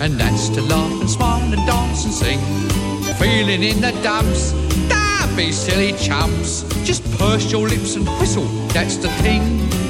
and that's to laugh and smile and dance and sing. Feeling in the dumps, don't be silly chumps. Just purse your lips and whistle, that's the thing.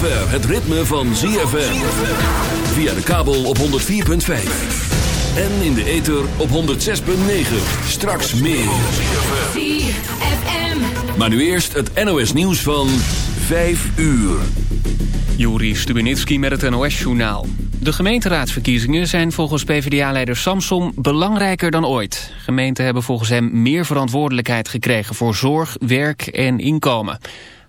Zover het ritme van ZFM. Via de kabel op 104.5. En in de ether op 106.9. Straks meer. Maar nu eerst het NOS nieuws van 5 uur. Juri Stubenitski met het NOS-journaal. De gemeenteraadsverkiezingen zijn volgens PvdA-leider Samson belangrijker dan ooit. Gemeenten hebben volgens hem meer verantwoordelijkheid gekregen voor zorg, werk en inkomen.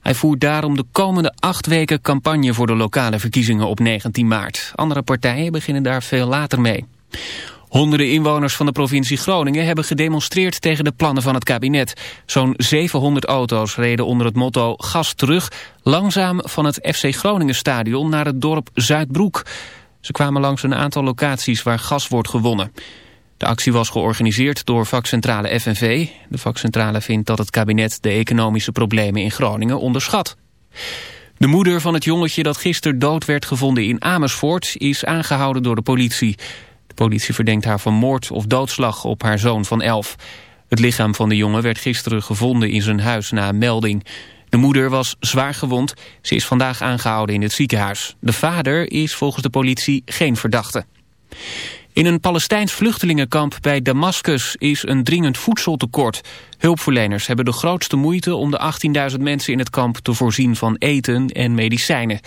Hij voert daarom de komende acht weken campagne voor de lokale verkiezingen op 19 maart. Andere partijen beginnen daar veel later mee. Honderden inwoners van de provincie Groningen hebben gedemonstreerd tegen de plannen van het kabinet. Zo'n 700 auto's reden onder het motto gas terug langzaam van het FC Groningen stadion naar het dorp Zuidbroek. Ze kwamen langs een aantal locaties waar gas wordt gewonnen. De actie was georganiseerd door vakcentrale FNV. De vakcentrale vindt dat het kabinet de economische problemen in Groningen onderschat. De moeder van het jongetje dat gisteren dood werd gevonden in Amersfoort is aangehouden door de politie. De politie verdenkt haar van moord of doodslag op haar zoon van 11. Het lichaam van de jongen werd gisteren gevonden in zijn huis na een melding. De moeder was zwaar gewond. Ze is vandaag aangehouden in het ziekenhuis. De vader is volgens de politie geen verdachte. In een Palestijns vluchtelingenkamp bij Damascus is een dringend voedseltekort. Hulpverleners hebben de grootste moeite om de 18.000 mensen in het kamp te voorzien van eten en medicijnen.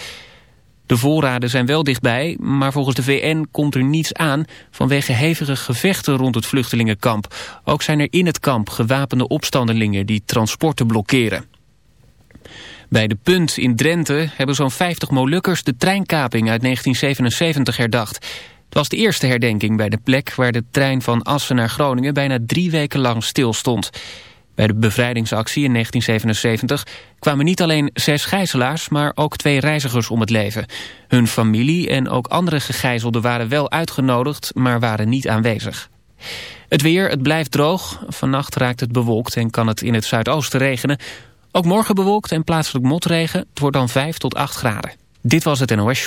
De voorraden zijn wel dichtbij, maar volgens de VN komt er niets aan vanwege hevige gevechten rond het vluchtelingenkamp. Ook zijn er in het kamp gewapende opstandelingen die transporten blokkeren. Bij de Punt in Drenthe hebben zo'n 50 Molukkers de treinkaping uit 1977 herdacht. Was de eerste herdenking bij de plek waar de trein van Assen naar Groningen bijna drie weken lang stilstond. Bij de bevrijdingsactie in 1977 kwamen niet alleen zes gijzelaars, maar ook twee reizigers om het leven. Hun familie en ook andere gegijzelden waren wel uitgenodigd, maar waren niet aanwezig. Het weer, het blijft droog. Vannacht raakt het bewolkt en kan het in het zuidoosten regenen. Ook morgen bewolkt en plaatselijk motregen. Het wordt dan 5 tot 8 graden. Dit was het NOS.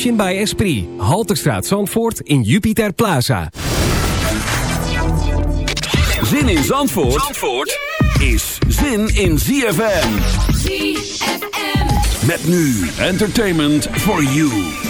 Emotion by Esprit. Halterstraat Zandvoort in Jupiter Plaza. Zin in Zandvoort, Zandvoort is zin in ZFM. ZFM. Met nu entertainment for you.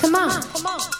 Come on. Come on.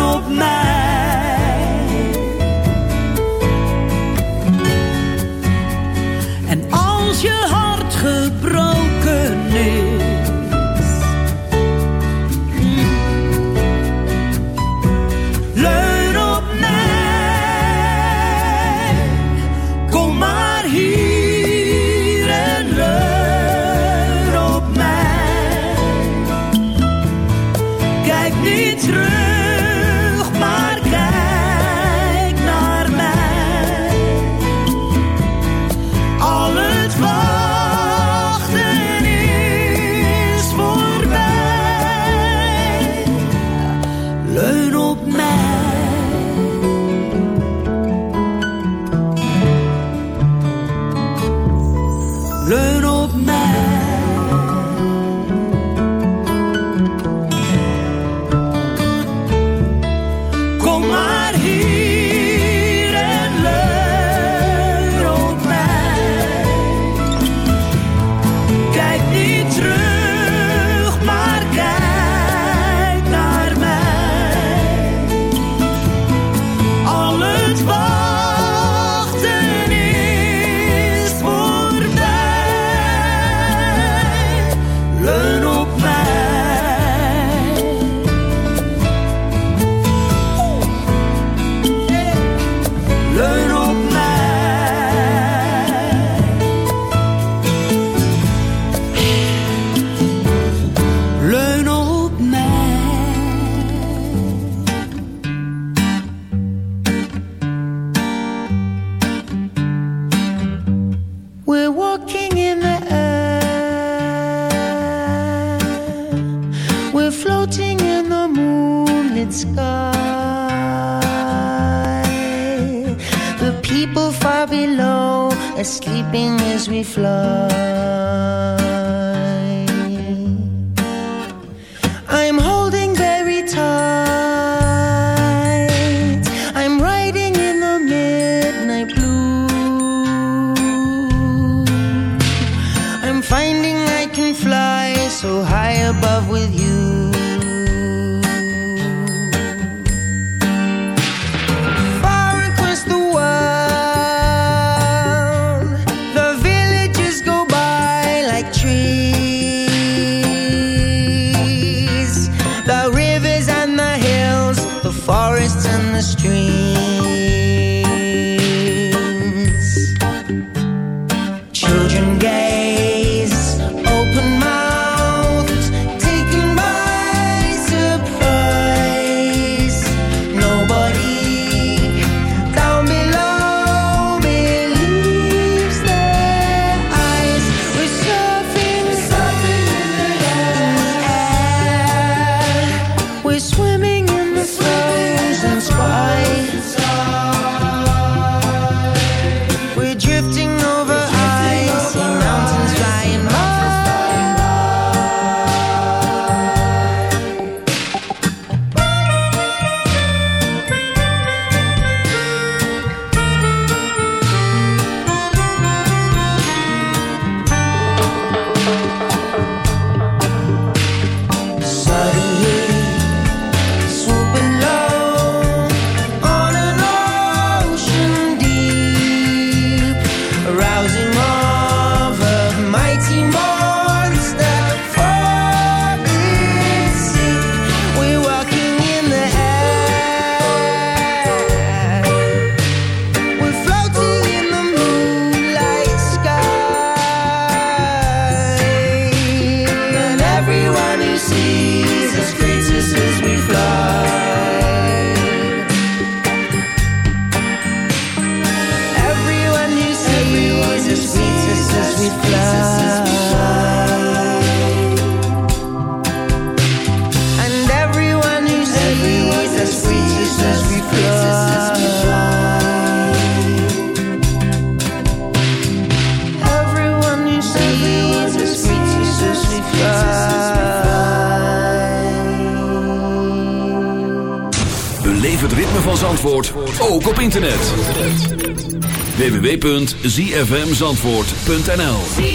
www.zfmzandvoort.nl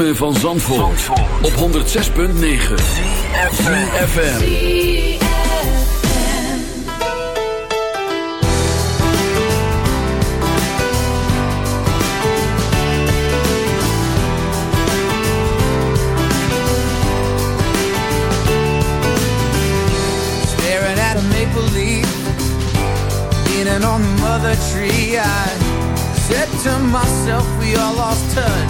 ritme van Zandvoort, op 106.9 FM. Staring at a maple leaf, leaning on the mother tree. I said to myself, we all lost touch.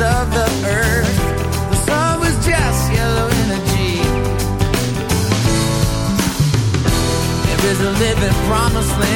of the earth. The sun was just yellow energy. There is living promised land,